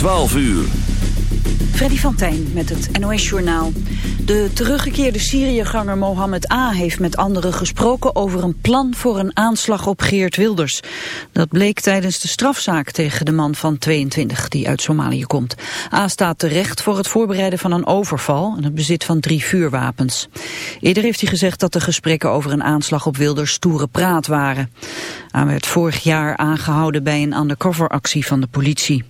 12 uur. Freddy van met het NOS-journaal. De teruggekeerde Syriëganger Mohammed A. heeft met anderen gesproken over een plan voor een aanslag op Geert Wilders. Dat bleek tijdens de strafzaak tegen de man van 22 die uit Somalië komt. A. staat terecht voor het voorbereiden van een overval en het bezit van drie vuurwapens. Eerder heeft hij gezegd dat de gesprekken over een aanslag op Wilders stoere praat waren. A. werd vorig jaar aangehouden bij een undercoveractie van de politie.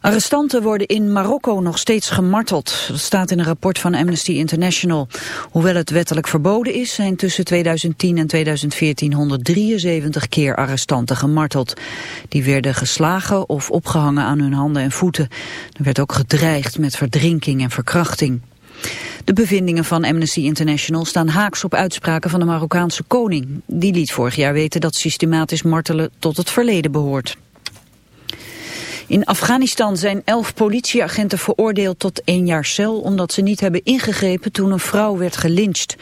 Arrestanten worden in Marokko nog steeds gemarteld. Dat staat in een rapport van Amnesty International. Hoewel het wettelijk verboden is, zijn tussen 2010 en 2014 173 keer arrestanten gemarteld. Die werden geslagen of opgehangen aan hun handen en voeten. Er werd ook gedreigd met verdrinking en verkrachting. De bevindingen van Amnesty International staan haaks op uitspraken van de Marokkaanse koning. Die liet vorig jaar weten dat systematisch martelen tot het verleden behoort. In Afghanistan zijn elf politieagenten veroordeeld tot één jaar cel... omdat ze niet hebben ingegrepen toen een vrouw werd gelyncht.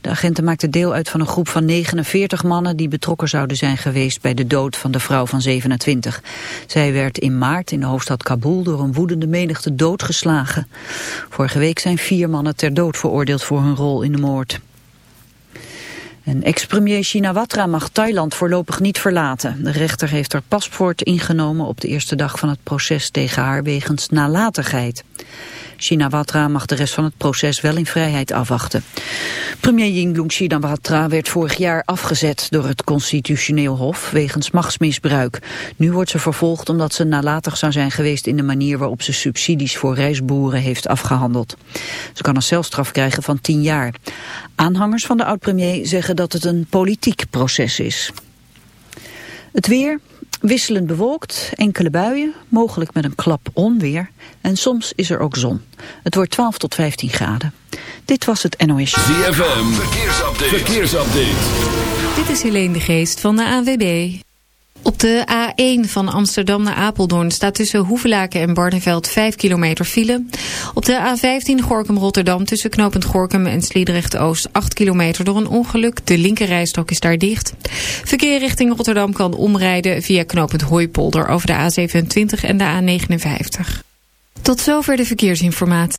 De agenten maakten deel uit van een groep van 49 mannen... die betrokken zouden zijn geweest bij de dood van de vrouw van 27. Zij werd in maart in de hoofdstad Kabul door een woedende menigte doodgeslagen. Vorige week zijn vier mannen ter dood veroordeeld voor hun rol in de moord. Ex-premier Shinawatra mag Thailand voorlopig niet verlaten. De rechter heeft haar paspoort ingenomen op de eerste dag van het proces tegen haar wegens nalatigheid. Shinawatra mag de rest van het proces wel in vrijheid afwachten. Premier Yingluck Shinawatra werd vorig jaar afgezet door het constitutioneel hof wegens machtsmisbruik. Nu wordt ze vervolgd omdat ze nalatig zou zijn geweest in de manier waarop ze subsidies voor reisboeren heeft afgehandeld. Ze kan een celstraf krijgen van 10 jaar. Aanhangers van de oud-premier zeggen dat het een politiek proces is. Het weer, Wisselend bewolkt, enkele buien, mogelijk met een klap onweer. En soms is er ook zon. Het wordt 12 tot 15 graden. Dit was het NOS. ZFM, verkeersupdate. verkeersupdate. Dit is Helene de Geest van de AWB. Op de A1 van Amsterdam naar Apeldoorn staat tussen Hoevelaken en Barneveld 5 kilometer file. Op de A15 Gorkum-Rotterdam tussen knooppunt Gorkum en Sliedrecht-Oost 8 kilometer door een ongeluk. De linkerrijstok is daar dicht. Verkeer richting Rotterdam kan omrijden via knooppunt Hooipolder over de A27 en de A59. Tot zover de verkeersinformatie.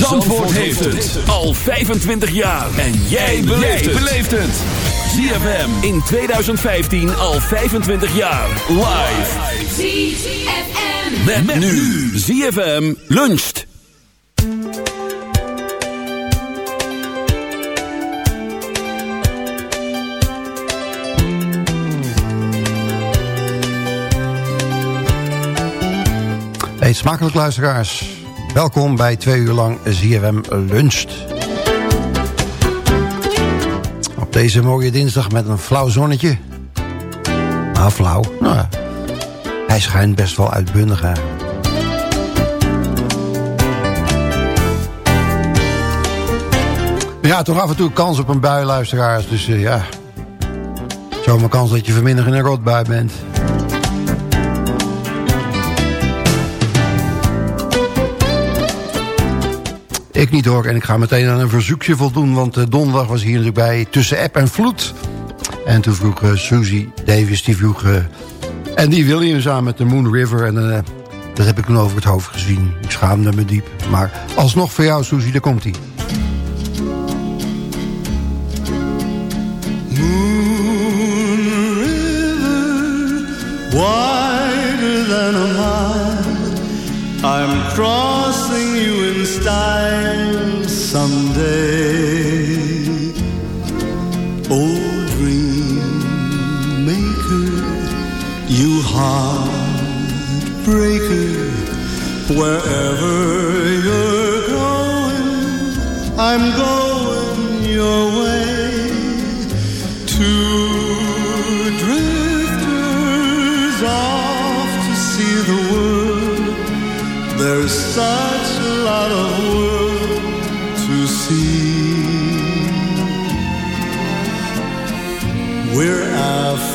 Zandvoort, heeft het al 25 jaar. En jij beleeft het. ZFM in 2015 al 25 jaar. Live. ZFM. Met, met nu. ZFM luncht. Eet smakelijk luisteraars. Welkom bij twee uur lang ZFM Luncht. Op deze mooie dinsdag met een flauw zonnetje. Nou, flauw. Nou, hij schijnt best wel uitbundig eigenlijk. Ja, toch af en toe kans op een bui, luisteraars. Dus uh, ja, zomaar kans dat je vanmiddag in een rotbui bent. Ik niet hoor. En ik ga meteen aan een verzoekje voldoen. Want uh, donderdag was hier natuurlijk bij Tussen App en Vloed. En toen vroeg uh, Susie Davis, die vroeg... Uh, en die Williams samen met de Moon River. En dat heb ik toen over het hoofd gezien. Ik schaamde me diep. Maar alsnog voor jou, Susie, daar komt hij. wider than a mile. I'm crossing someday. Oh, dream maker, you heartbreaker, wherever you're going, I'm going your way. To drifters off to see the world, there's some.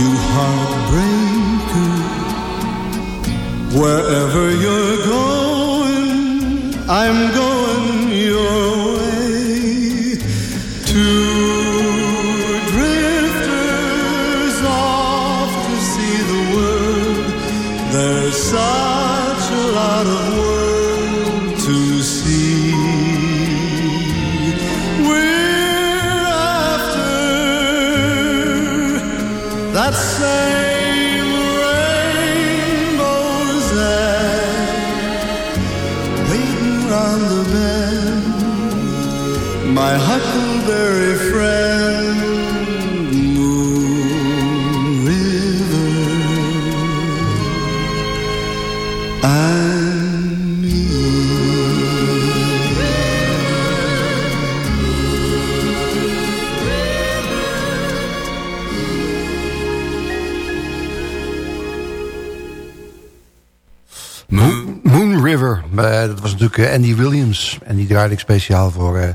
you heartbreaker. Wherever you're going, I'm going your way. Natuurlijk Andy Williams. En die draaide ik speciaal voor, uh,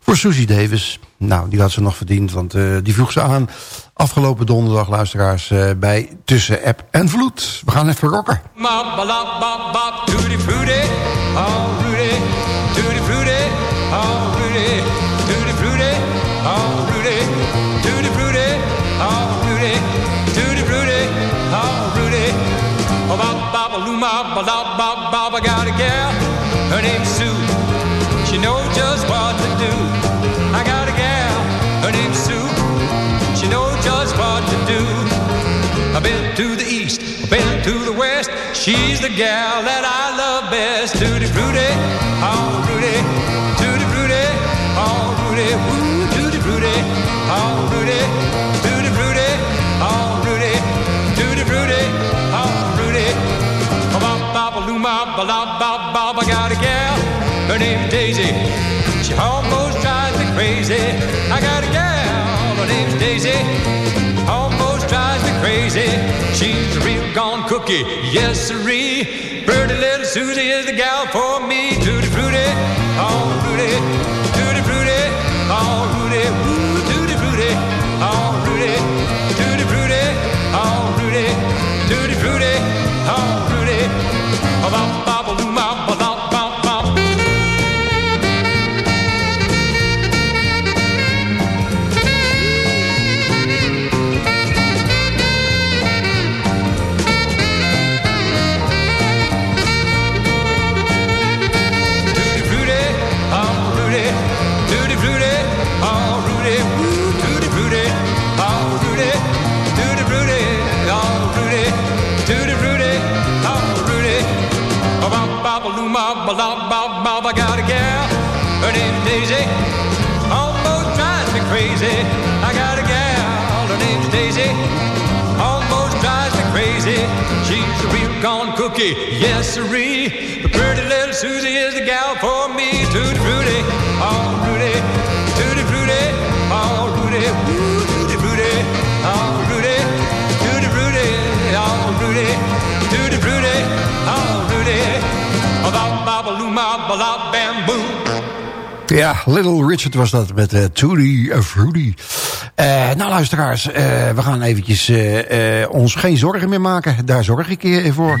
voor Susie Davis. Nou, die had ze nog verdiend, want uh, die vroeg ze aan... afgelopen donderdag, luisteraars, bij Tussen App en Vloed. We gaan even rocken. I got a gal Her She's the gal that I love best. Tutti frutti, oh Rudy. Tutti frutti, oh Rudy. Woo, tutti frutti, oh Rudy. Tutti frutti, oh Rudy. Tutti frutti, oh Rudy. Ba ba ba ba ba ba ba I got a gal, her name's Daisy. She almost drives me crazy. I got a gal, her name's Daisy crazy. She's a real gone cookie, yes siree. Pretty little Susie is the gal for me. Tutti frutti, oh Rudy, tutti frutti, oh Rudy, woo, tutti frutti, oh Rudy, tutti frutti, oh Rudy, tutti frutti, oh Rudy, oh, ba ba bob, bob, bob, bob. I got a gal, her name's Daisy. Almost drives me crazy. I got a gal, her name's Daisy. Almost drives me crazy. She's a real gone cookie, yes siree. The pretty little Susie is the gal for me. Tutti frutti, Ja, Little Richard was dat met uh, Tootie uh, Fruity. Uh, nou luisteraars, we gaan eventjes ons geen zorgen meer maken. Daar zorg ik voor.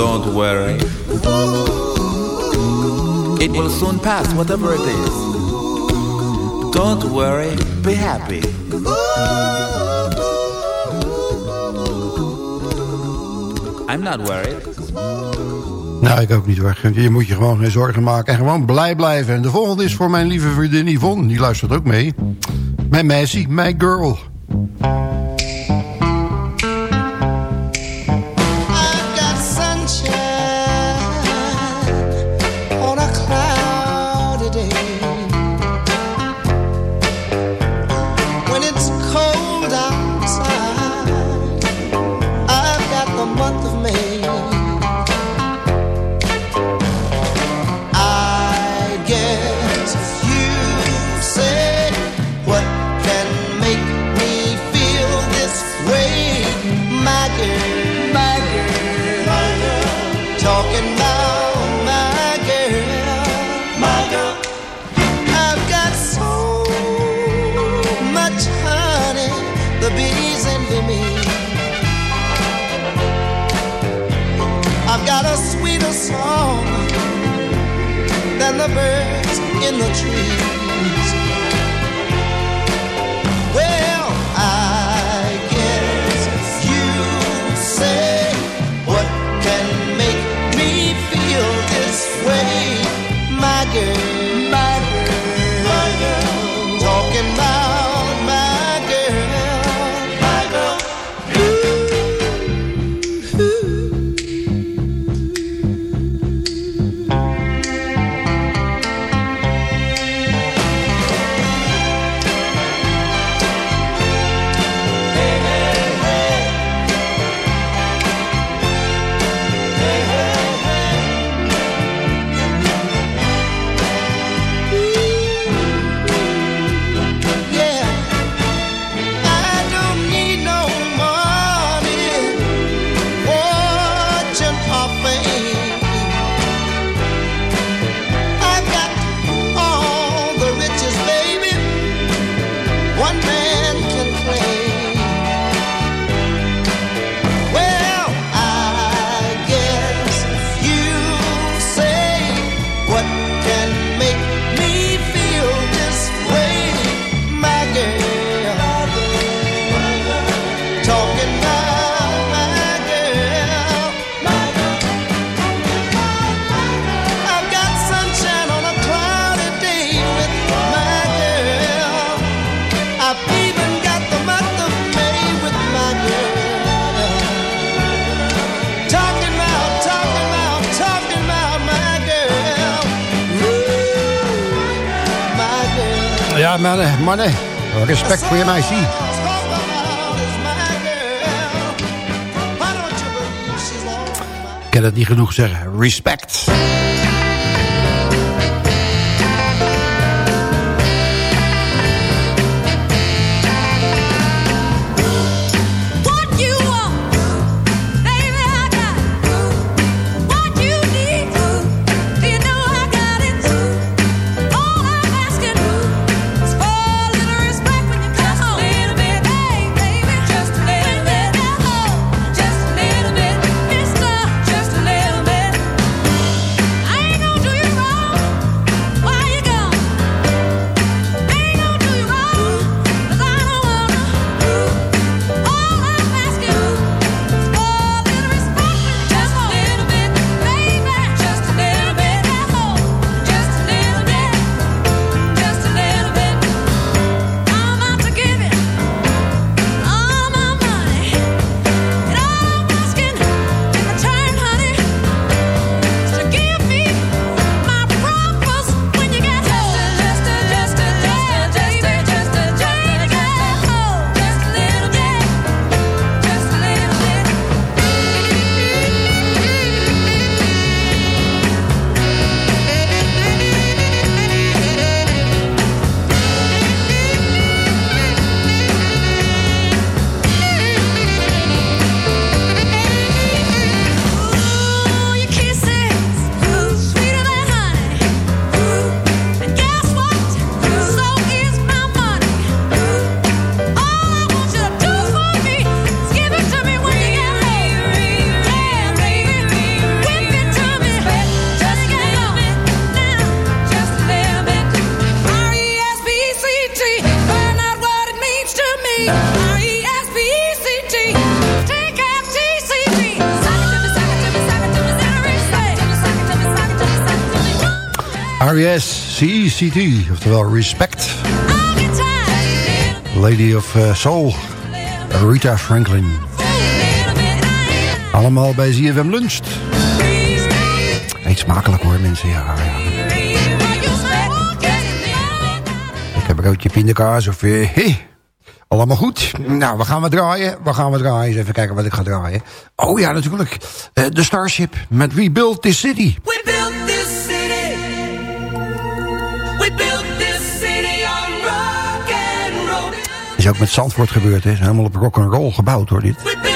Don't worry. It will soon pass, whatever it is. Don't worry, be happy. I'm not worried. Nou, ik ook niet hoor. Je moet je gewoon geen zorgen maken en gewoon blij blijven. En de volgende is voor mijn lieve vriendin Yvonne. Die luistert ook mee. Mijn meisje, my girl. and the birds in the trees. Mannen, mannen. Respect voor je meisje. Ik kan het niet genoeg zeggen. Respect. CCT, oftewel Respect. Lady of eh, Soul, Rita Franklin. Allemaal bij ZFM Lunch. Eet smakelijk hoor mensen, ja. ja. Ik heb broodje pindakaas of... Eh, hey. Allemaal goed. Nou, we gaan we draaien. We gaan we draaien. Eens even kijken wat ik ga draaien. Oh ja, natuurlijk. Eh, de Starship met We Built This City. We built ook met Zandvoort gebeurd is. Helemaal op rock'n'roll gebouwd hoor dit.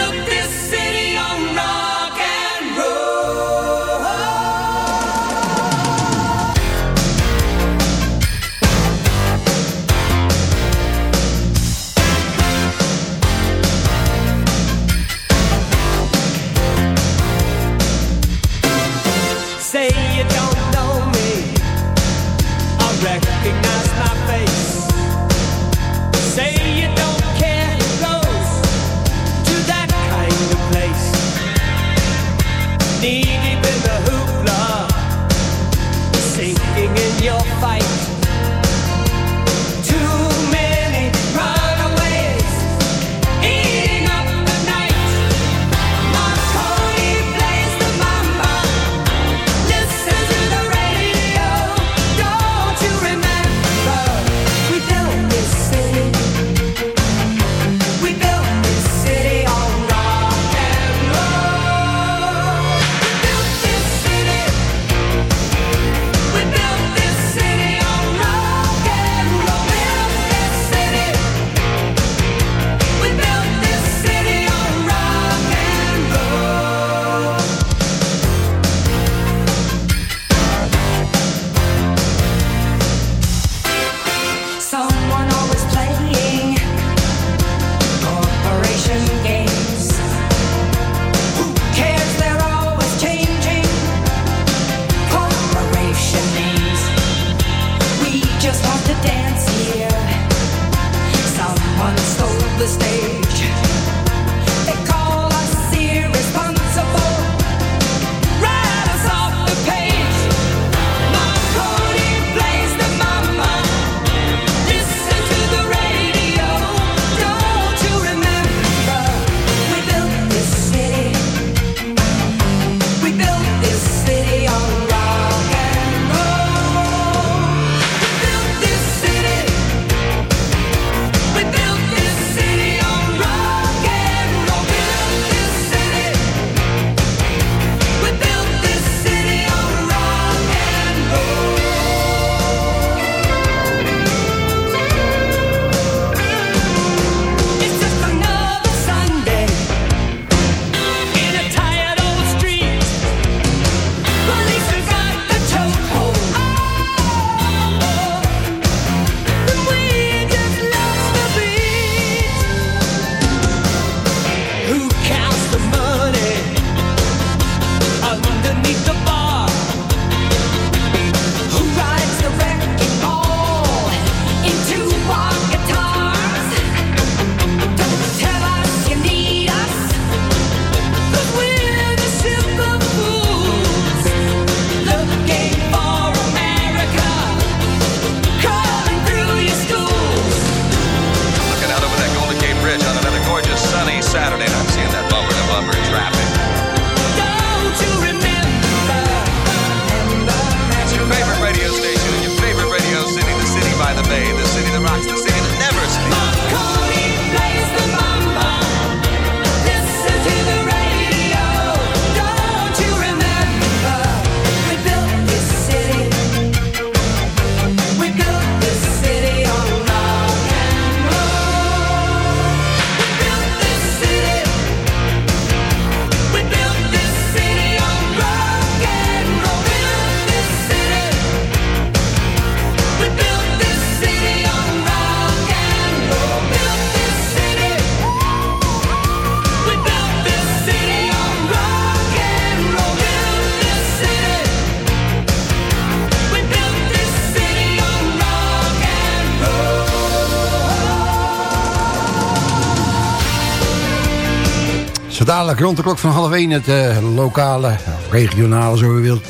dadelijk rond de klok van half 1 het eh, lokale, regionale, zo u wilt,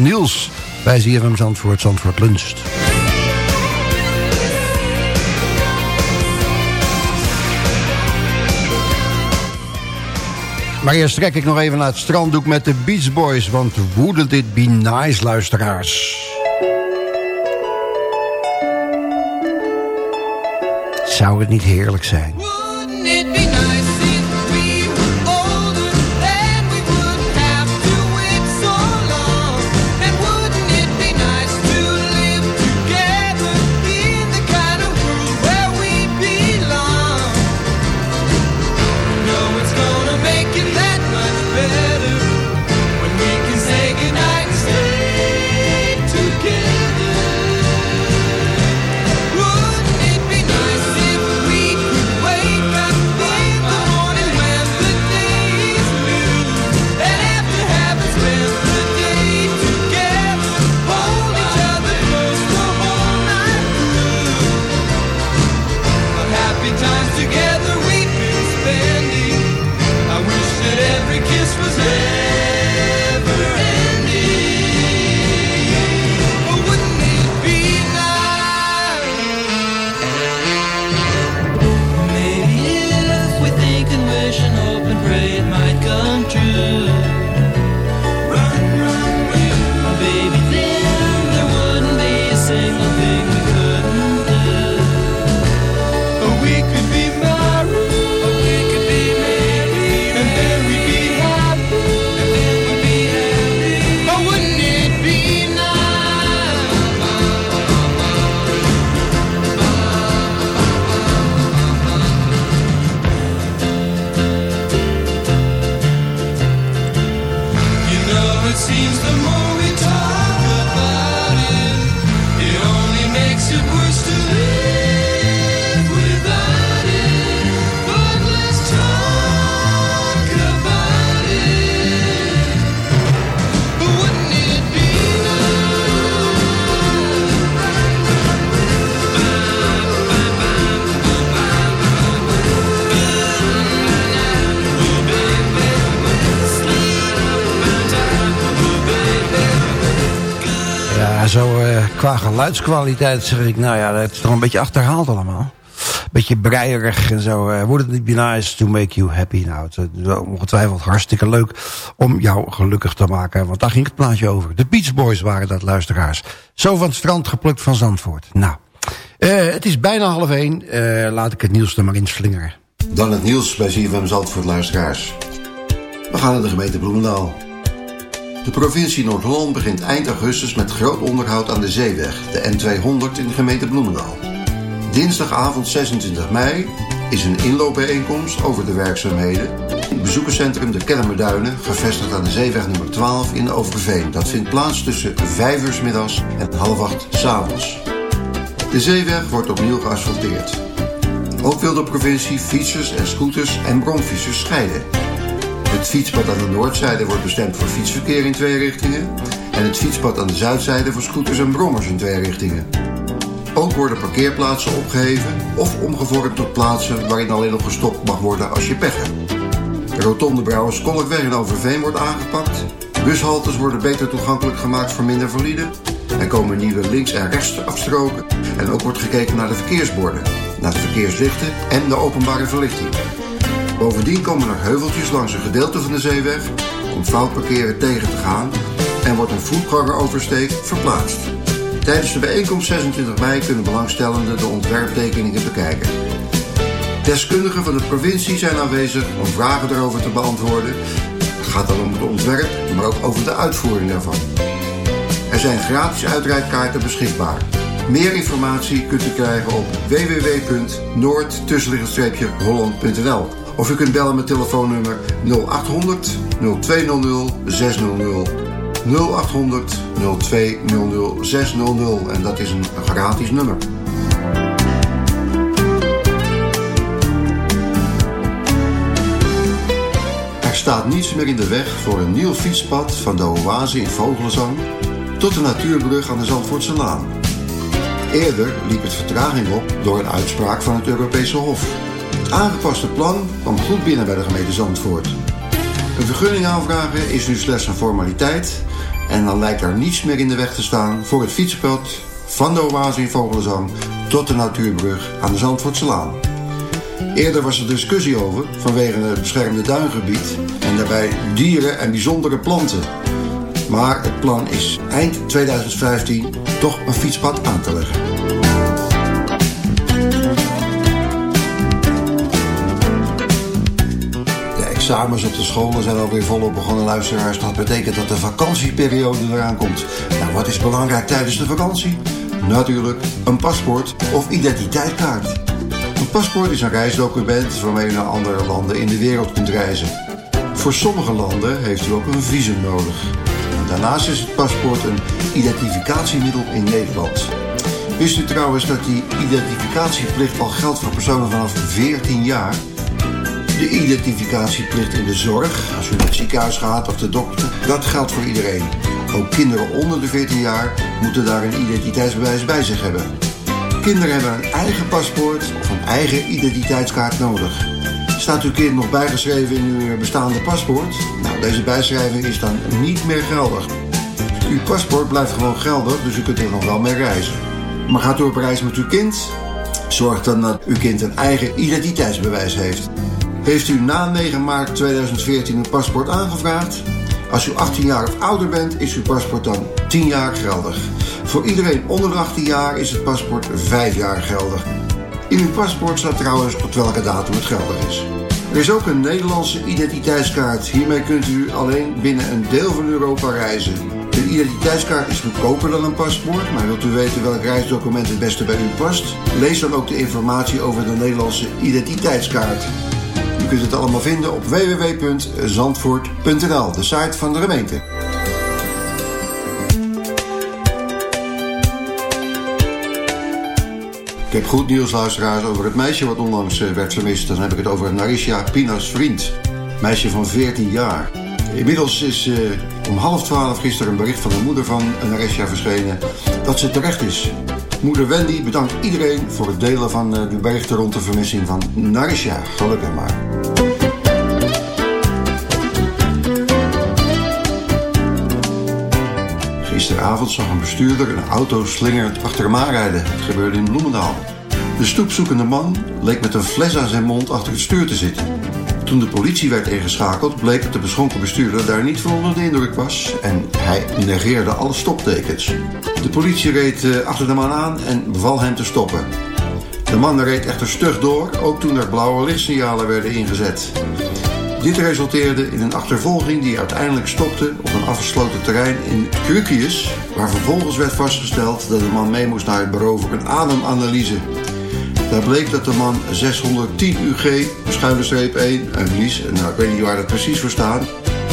wij bij hem Zandvoort, Zandvoort Lunst. Maar eerst trek ik nog even naar het stranddoek met de Beach Boys, want wouldn't dit be nice, luisteraars. Zou het niet heerlijk zijn? Geluidskwaliteit zeg ik, nou ja, het is toch een beetje achterhaald allemaal. Beetje breierig en zo. Wouldn't it be nice to make you happy? Nou, het is ongetwijfeld hartstikke leuk om jou gelukkig te maken. Want daar ging het plaatje over. De Beach Boys waren dat, luisteraars. Zo van het strand geplukt van Zandvoort. Nou, eh, het is bijna half één. Eh, laat ik het nieuws er maar in slingeren. Dan het nieuws bij ZFM Zandvoort luisteraars. We gaan naar de gemeente Bloemendaal. De provincie Noord-Holland begint eind augustus met groot onderhoud aan de zeeweg, de N200 in de gemeente Bloemendaal. Dinsdagavond 26 mei is een inloopbijeenkomst over de werkzaamheden in het bezoekerscentrum de Kennemerduinen, gevestigd aan de zeeweg nummer 12 in Overveen. Dat vindt plaats tussen 5 uur middags en half 8 's avonds. De zeeweg wordt opnieuw geasfalteerd. Ook wil de provincie fietsers en scooters en bromfietsers scheiden. Het fietspad aan de noordzijde wordt bestemd voor fietsverkeer in twee richtingen. En het fietspad aan de zuidzijde voor scooters en brommers in twee richtingen. Ook worden parkeerplaatsen opgeheven of omgevormd tot plaatsen waarin alleen nog gestopt mag worden als je pech hebt. De rotonde Brouwerskolkweg in Overveen wordt aangepakt. Bushaltes worden beter toegankelijk gemaakt voor minder valide. Er komen nieuwe links- en rechtsafstroken. En ook wordt gekeken naar de verkeersborden, naar de verkeerslichten en de openbare verlichting. Bovendien komen er heuveltjes langs een gedeelte van de zeeweg om fout parkeren tegen te gaan en wordt een voetgangeroversteek verplaatst. Tijdens de bijeenkomst 26 mei kunnen belangstellenden de ontwerptekeningen bekijken. Deskundigen van de provincie zijn aanwezig om vragen erover te beantwoorden. Het gaat dan om het ontwerp, maar ook over de uitvoering daarvan. Er zijn gratis uitreikkaarten beschikbaar. Meer informatie kunt u krijgen op www.noord-holland.nl of u kunt bellen met telefoonnummer 0800 0200 600 0800 0200 600 en dat is een gratis nummer. Er staat niets meer in de weg voor een nieuw fietspad van de Oase in Vogelenzang tot de natuurbrug aan de Zandvoortse Laan. Eerder liep het vertraging op door een uitspraak van het Europese Hof. Het aangepaste plan kwam goed binnen bij de gemeente Zandvoort. Een vergunning aanvragen is nu slechts een formaliteit en dan lijkt er niets meer in de weg te staan voor het fietspad van de oase in Vogelenzang tot de natuurbrug aan de Zandvoortselaan. Eerder was er discussie over vanwege het beschermde duingebied en daarbij dieren en bijzondere planten. Maar het plan is eind 2015 toch een fietspad aan te leggen. Examens op de scholen zijn alweer volop begonnen, luisteraars. Dat betekent dat de vakantieperiode eraan komt. Nou, wat is belangrijk tijdens de vakantie? Natuurlijk een paspoort of identiteitskaart. Een paspoort is een reisdocument waarmee u naar andere landen in de wereld kunt reizen. Voor sommige landen heeft u ook een visum nodig. Daarnaast is het paspoort een identificatiemiddel in Nederland. Wist u trouwens dat die identificatieplicht al geldt voor personen vanaf 14 jaar? De identificatieplicht in de zorg, als u naar het ziekenhuis gaat of de dokter, dat geldt voor iedereen. Ook kinderen onder de 14 jaar moeten daar een identiteitsbewijs bij zich hebben. Kinderen hebben een eigen paspoort of een eigen identiteitskaart nodig. Staat uw kind nog bijgeschreven in uw bestaande paspoort? Nou, deze bijschrijving is dan niet meer geldig. Uw paspoort blijft gewoon geldig, dus u kunt er nog wel mee reizen. Maar gaat u op reis met uw kind? Zorg dan dat uw kind een eigen identiteitsbewijs heeft. Heeft u na 9 maart 2014 een paspoort aangevraagd? Als u 18 jaar of ouder bent, is uw paspoort dan 10 jaar geldig. Voor iedereen onder de 18 jaar is het paspoort 5 jaar geldig. In uw paspoort staat trouwens tot welke datum het geldig is. Er is ook een Nederlandse identiteitskaart. Hiermee kunt u alleen binnen een deel van Europa reizen. De identiteitskaart is goedkoper dan een paspoort, maar wilt u weten welk reisdocument het beste bij u past? Lees dan ook de informatie over de Nederlandse identiteitskaart. Kunt het allemaal vinden op www.zandvoort.nl, de site van de gemeente. Ik heb goed nieuws, luisteraars, over het meisje wat onlangs eh, werd vermist. Dan heb ik het over Narisha Pina's vriend. Meisje van 14 jaar. Inmiddels is eh, om half twaalf gisteren een bericht van de moeder van Narisha verschenen dat ze terecht is. Moeder Wendy bedankt iedereen voor het delen van eh, de berichten rond de vermissing van Narisha. Gelukkig maar. Gisteravond zag een bestuurder een auto slingerend achter hem aanrijden. Het gebeurde in Bloemendaal. De stoepzoekende man leek met een fles aan zijn mond achter het stuur te zitten. Toen de politie werd ingeschakeld, bleek dat de beschonken bestuurder daar niet van onder de indruk was en hij negeerde alle stoptekens. De politie reed eh, achter de man aan en beval hem te stoppen. De man reed echter stug door, ook toen er blauwe lichtsignalen werden ingezet. Dit resulteerde in een achtervolging die uiteindelijk stopte op een afgesloten terrein in Krukius, waar vervolgens werd vastgesteld dat de man mee moest naar het bureau voor een ademanalyse. Daar bleek dat de man 610 UG, schuine streep 1, en verlies, nou ik weet niet waar dat precies voor staat,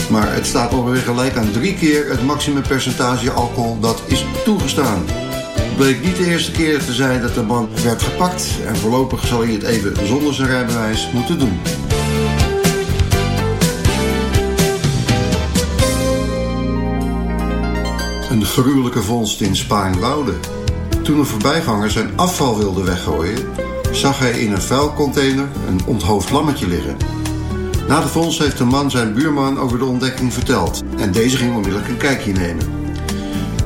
maar het staat ongeveer gelijk aan drie keer het maximumpercentage alcohol dat is toegestaan. Het bleek niet de eerste keer te zijn dat de man werd gepakt en voorlopig zal hij het even zonder zijn rijbewijs moeten doen. Een gruwelijke vondst in Spaarnwoude. Toen een voorbijganger zijn afval wilde weggooien, zag hij in een vuilcontainer een onthoofd lammetje liggen. Na de vondst heeft de man zijn buurman over de ontdekking verteld en deze ging onmiddellijk een kijkje nemen.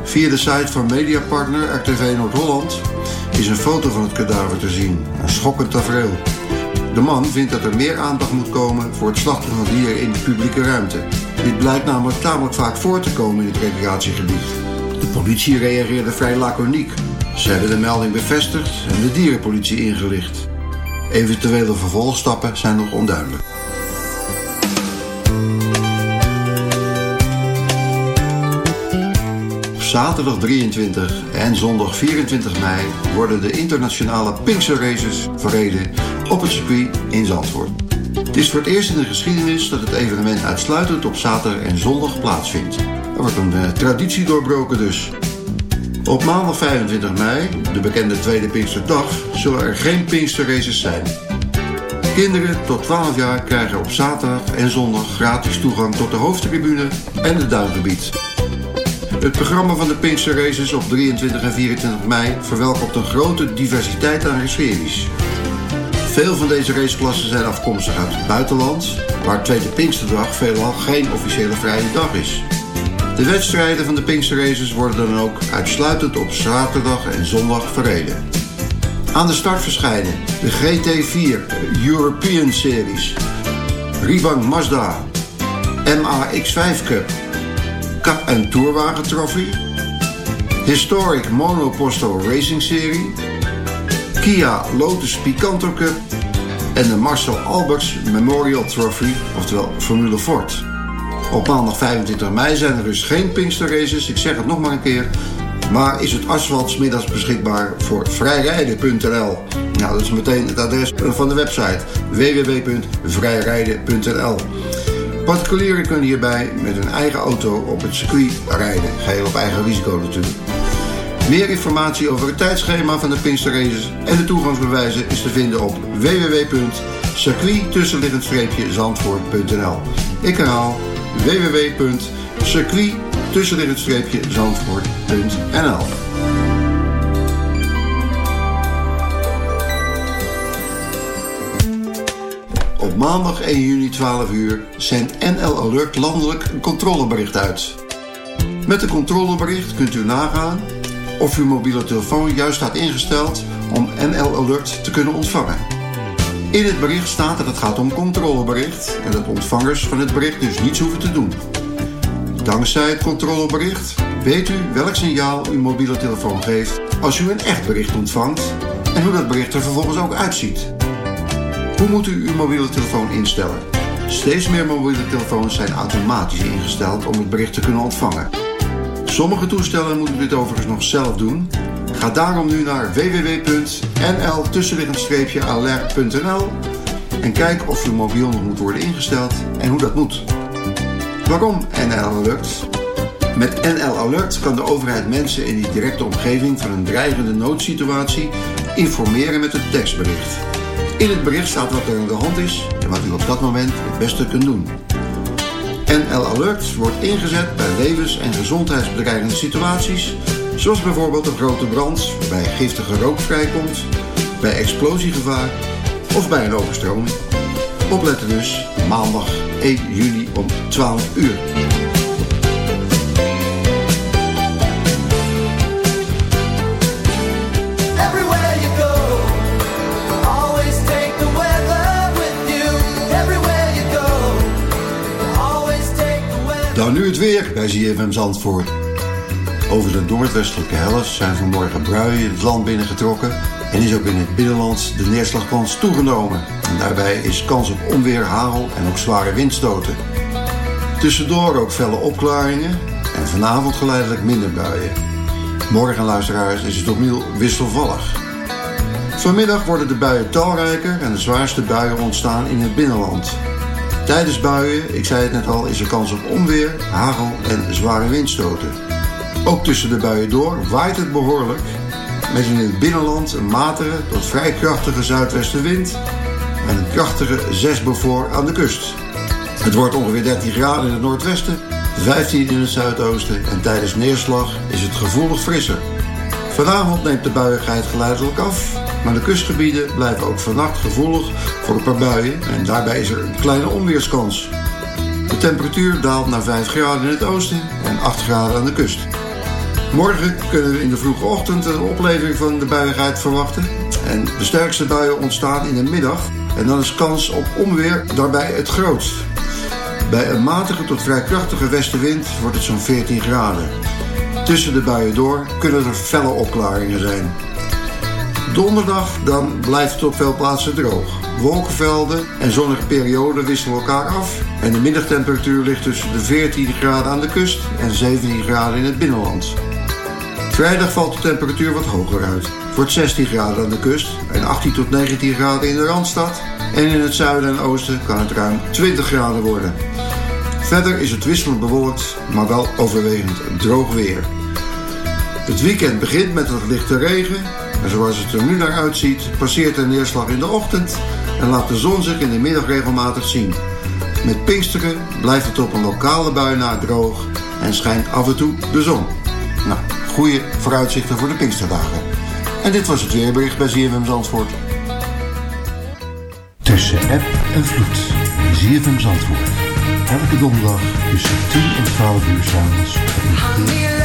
Via de site van mediapartner RTV Noord-Holland is een foto van het kadaver te zien. Een schokkend tafereel. De man vindt dat er meer aandacht moet komen voor het slachten van dieren in de publieke ruimte. Dit blijkt namelijk tamelijk vaak voor te komen in het recreatiegebied. De politie reageerde vrij laconiek. Ze hebben de melding bevestigd en de dierenpolitie ingelicht. Eventuele vervolgstappen zijn nog onduidelijk. Op zaterdag 23 en zondag 24 mei worden de internationale Pinkster Races verreden op het circuit in Zandvoort. Het is voor het eerst in de geschiedenis dat het evenement uitsluitend op zaterdag en zondag plaatsvindt. Er wordt een eh, traditie doorbroken dus. Op maandag 25 mei, de bekende Tweede Pinksterdag, zullen er geen Pinksterraces zijn. Kinderen tot 12 jaar krijgen op zaterdag en zondag gratis toegang tot de hoofdtribune en het duingebied. Het programma van de Pinkster Races op 23 en 24 mei verwelkomt een grote diversiteit aan series. Veel van deze raceklassen zijn afkomstig uit het buitenland, waar Tweede Pinksterdag veelal geen officiële vrije dag is. De wedstrijden van de Pinkster Races worden dan ook uitsluitend op zaterdag en zondag verreden. Aan de start verschijnen de GT4 European Series, Ribang Mazda, MAX5 Cup, Cup en Tourwagen Trophy, Historic Monoposto Racing Serie, Kia Lotus Picanto Cup en de Marcel Alberts Memorial Trophy, oftewel Formule Ford. Op maandag 25 mei zijn er dus geen Pinkster Races, ik zeg het nog maar een keer, maar is het asfalt 's middags beschikbaar voor vrijrijden.nl. Nou, dat is meteen het adres van de website www.vrijrijden.nl. Particulieren kunnen hierbij met hun eigen auto op het circuit rijden, geheel op eigen risico natuurlijk. Meer informatie over het tijdschema van de Pinkster Races en de toegangsbewijzen is te vinden op www.circuit-zandvoort.nl. Ik herhaal www.circuit-zandvoort.nl. Op maandag 1 juni 12 uur zendt NL Alert landelijk een controlebericht uit. Met een controlebericht kunt u nagaan of uw mobiele telefoon juist staat ingesteld om NL Alert te kunnen ontvangen. In het bericht staat dat het gaat om controlebericht en dat ontvangers van het bericht dus niets hoeven te doen. Dankzij het controlebericht weet u welk signaal uw mobiele telefoon geeft als u een echt bericht ontvangt en hoe dat bericht er vervolgens ook uitziet. Hoe moet u uw mobiele telefoon instellen? Steeds meer mobiele telefoons zijn automatisch ingesteld om het bericht te kunnen ontvangen. Sommige toestellen moeten dit overigens nog zelf doen. Ga daarom nu naar www.nl-alert.nl en kijk of uw mobiel nog moet worden ingesteld en hoe dat moet. Waarom NL Alert? Met NL Alert kan de overheid mensen in die directe omgeving van een dreigende noodsituatie informeren met een tekstbericht. In het bericht staat wat er aan de hand is en wat u op dat moment het beste kunt doen. NL Alert wordt ingezet bij levens- en gezondheidsbedreigende situaties, zoals bijvoorbeeld een grote brand waarbij giftige rook vrijkomt, bij explosiegevaar of bij een overstroming. Opletten dus, maandag 1 juli om 12 uur. Dan nu het weer bij ZFM Zandvoort. Over de noordwestelijke helft zijn vanmorgen buien het land binnengetrokken en is ook in het binnenland de neerslagkans toegenomen. En daarbij is kans op onweer, hagel en ook zware windstoten. Tussendoor ook felle opklaringen en vanavond geleidelijk minder buien. Morgen, luisteraars, is het opnieuw wisselvallig. Vanmiddag worden de buien talrijker en de zwaarste buien ontstaan in het binnenland. Tijdens buien, ik zei het net al, is er kans op onweer, hagel en zware windstoten. Ook tussen de buien door waait het behoorlijk, met in het binnenland een matige tot vrij krachtige zuidwestenwind en een krachtige 6 voor aan de kust. Het wordt ongeveer 13 graden in het noordwesten, 15 in het zuidoosten en tijdens neerslag is het gevoelig frisser. Vanavond neemt de buiigheid geleidelijk af, maar de kustgebieden blijven ook vannacht gevoelig voor een paar buien en daarbij is er een kleine onweerskans. De temperatuur daalt naar 5 graden in het oosten en 8 graden aan de kust. Morgen kunnen we in de vroege ochtend een opleving van de buiigheid verwachten. En de sterkste buien ontstaan in de middag. En dan is kans op onweer daarbij het grootst. Bij een matige tot vrij krachtige westenwind wordt het zo'n 14 graden. Tussen de buien door kunnen er felle opklaringen zijn. Donderdag dan blijft het op veel plaatsen droog. Wolkenvelden en zonnige perioden wisselen elkaar af. En de middagtemperatuur ligt tussen de 14 graden aan de kust en 17 graden in het binnenland. Vrijdag valt de temperatuur wat hoger uit. Het wordt 16 graden aan de kust en 18 tot 19 graden in de Randstad. En in het zuiden en oosten kan het ruim 20 graden worden. Verder is het wisselend bewolkt, maar wel overwegend droog weer. Het weekend begint met wat lichte regen. En zoals het er nu naar uitziet, passeert de neerslag in de ochtend en laat de zon zich in de middag regelmatig zien. Met Pinksteren blijft het op een lokale bui na droog en schijnt af en toe de zon. Nou, goede vooruitzichten voor de Pinksterdagen. En dit was het weerbericht bij ZFM Zandvoort. Tussen app en vloed. ZFM Zandvoort. Elke donderdag tussen 10 en 12 uur s'avonds.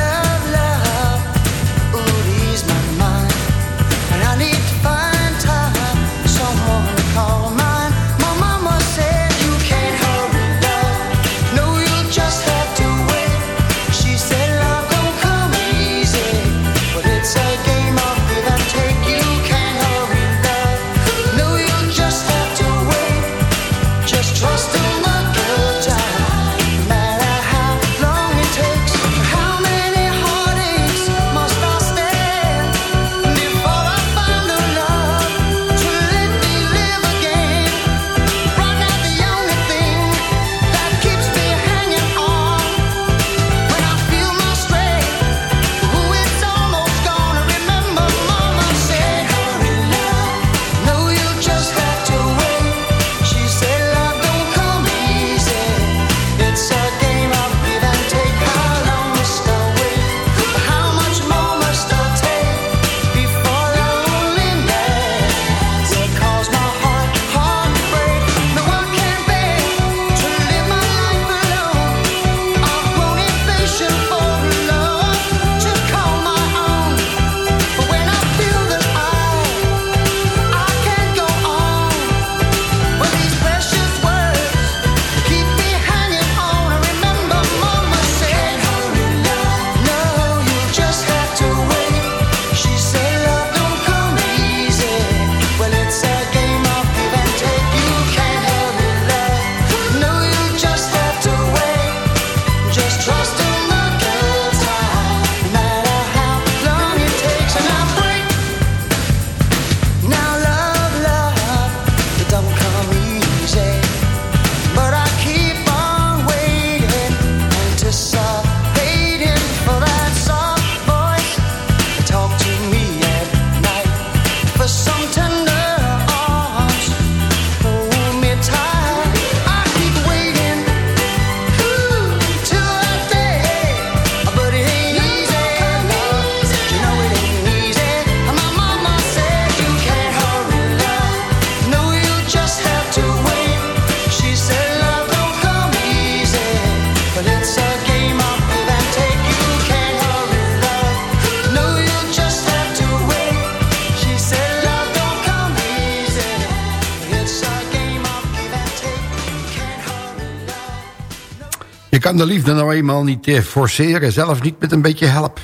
kan de liefde nou eenmaal niet eh, forceren, zelfs niet met een beetje help.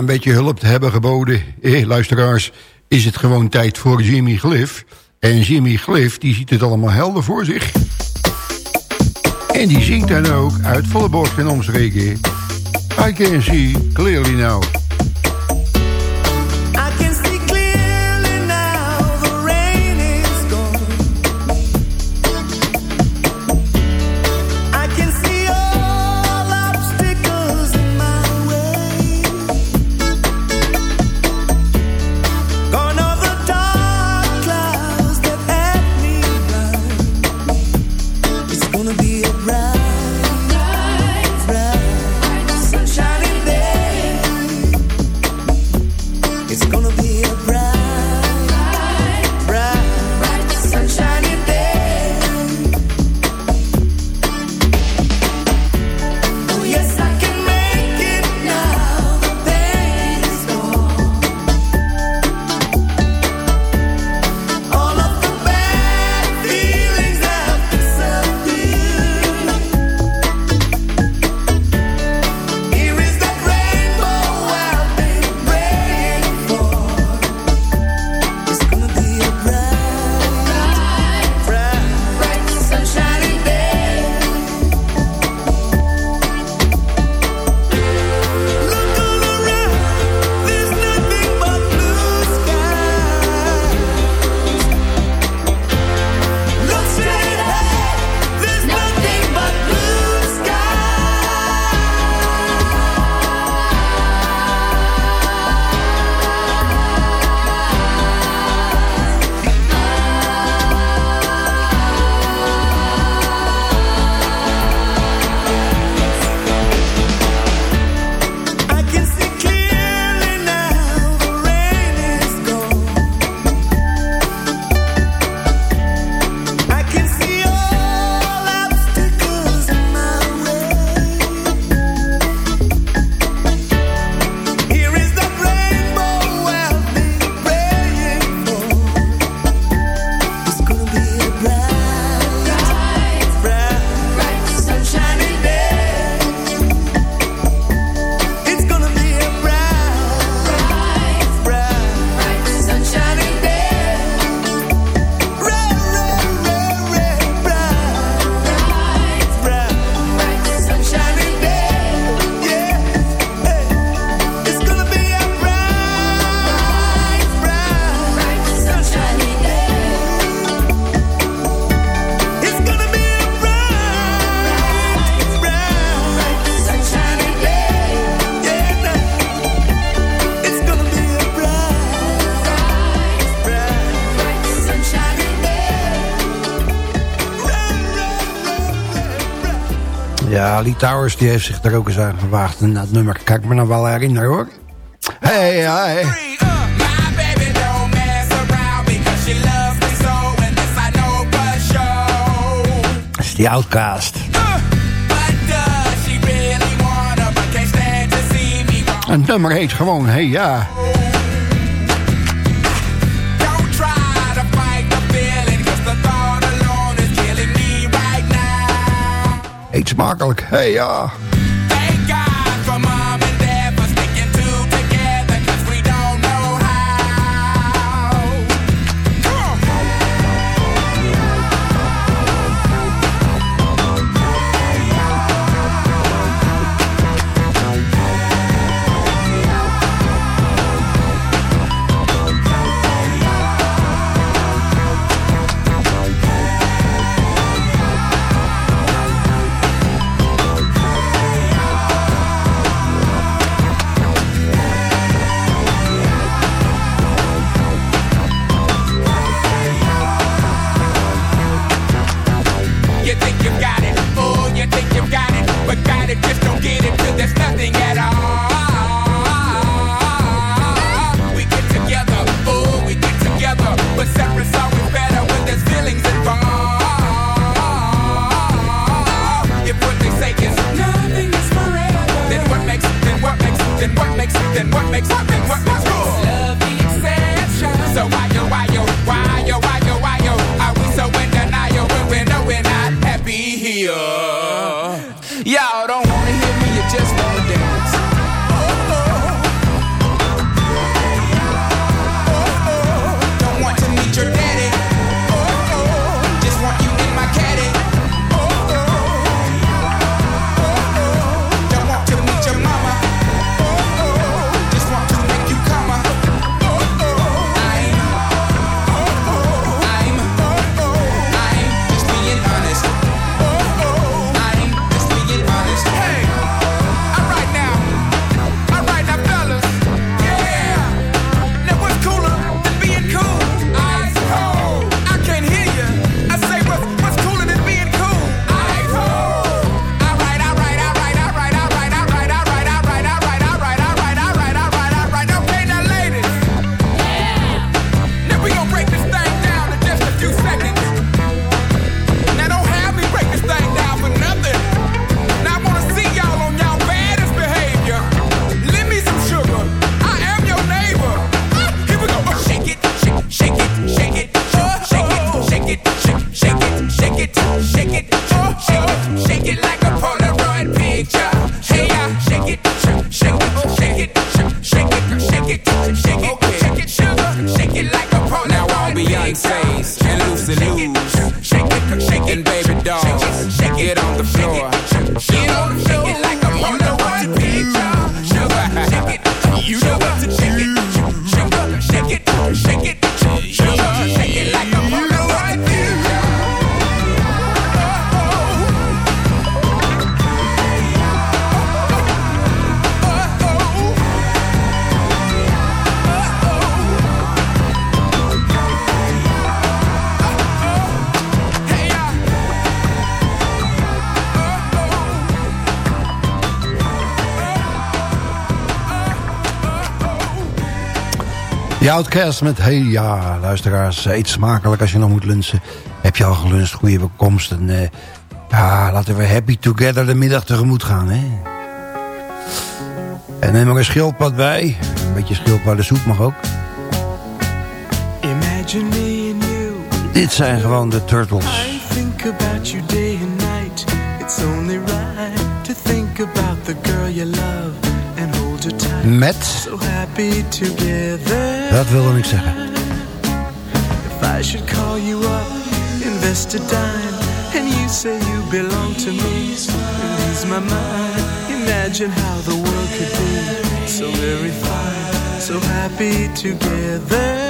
een beetje hulp te hebben geboden, eh, luisteraars, is het gewoon tijd voor Jimmy Cliff. En Jimmy Cliff, die ziet het allemaal helder voor zich. En die zingt dan ook uit volle borst en omstreken. I can see clearly now. die Towers die heeft zich daar ook eens aan gewaagd. En dat nummer kijk ik me nog wel herinner hoor. Hey, hey. Is die Outcast. Een nummer heet gewoon Hey Ja. makkelijk. Hey, ja. Outcast met hey ja, luisteraars, eet smakelijk als je nog moet lunchen. Heb je al geluncht, goede bekomst. En eh, ja, laten we happy together de middag tegemoet gaan, hè. En neem een schildpad bij. Een beetje schildpaddensoep mag ook. Imagine me and you. Dit zijn gewoon de Turtles. I think about you day and night. It's only right to think about the girl you love Met, So happy together. dat wilde ik zeggen. If I should call you up, invest a dime, and you say you belong to me, ease my mind. Imagine how the world could be so very fine, so happy together.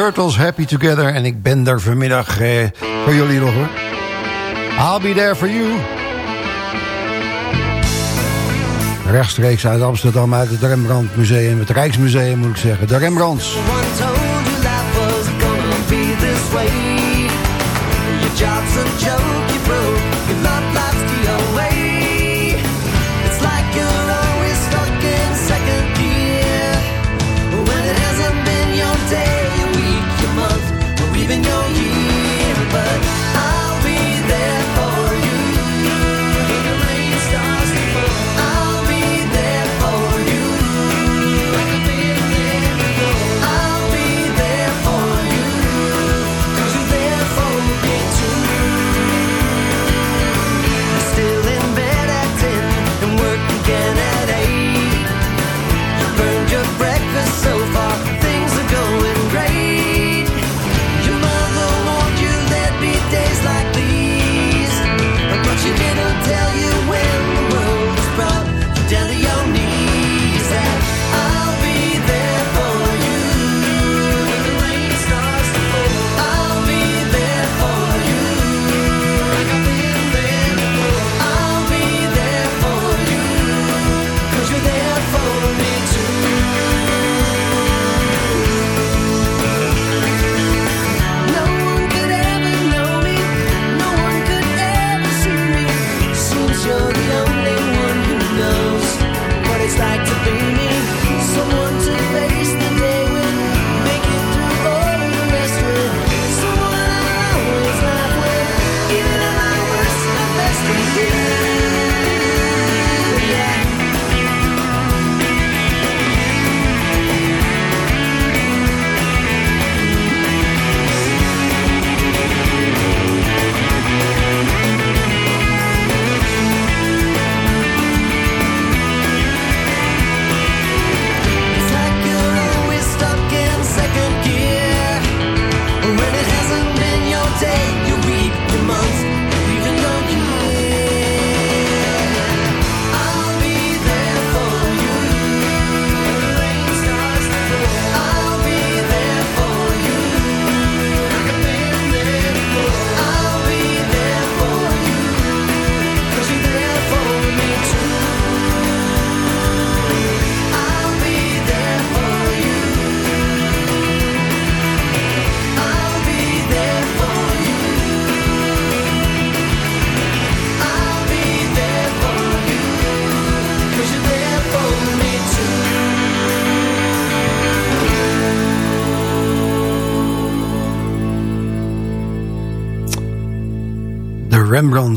Turtles Happy Together. En ik ben er vanmiddag eh, voor jullie nog hoor. I'll be there for you. Rechtstreeks uit Amsterdam, uit het Rembrandt Museum. Het Rijksmuseum moet ik zeggen. De Rembrandts.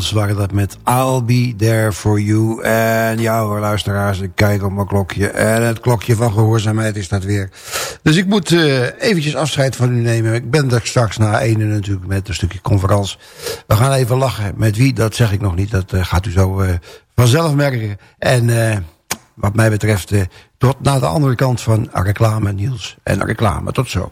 Rembrandts waren dat met I'll Be There For You. En ja luisteraars, ik kijk op mijn klokje. En het klokje van gehoorzaamheid is dat weer. Dus ik moet uh, eventjes afscheid van u nemen. Ik ben er straks na ene natuurlijk met een stukje conferentie. We gaan even lachen. Met wie, dat zeg ik nog niet. Dat uh, gaat u zo uh, vanzelf merken. En wat mij betreft tot naar de andere kant van reclame, Niels. En reclame, tot zo.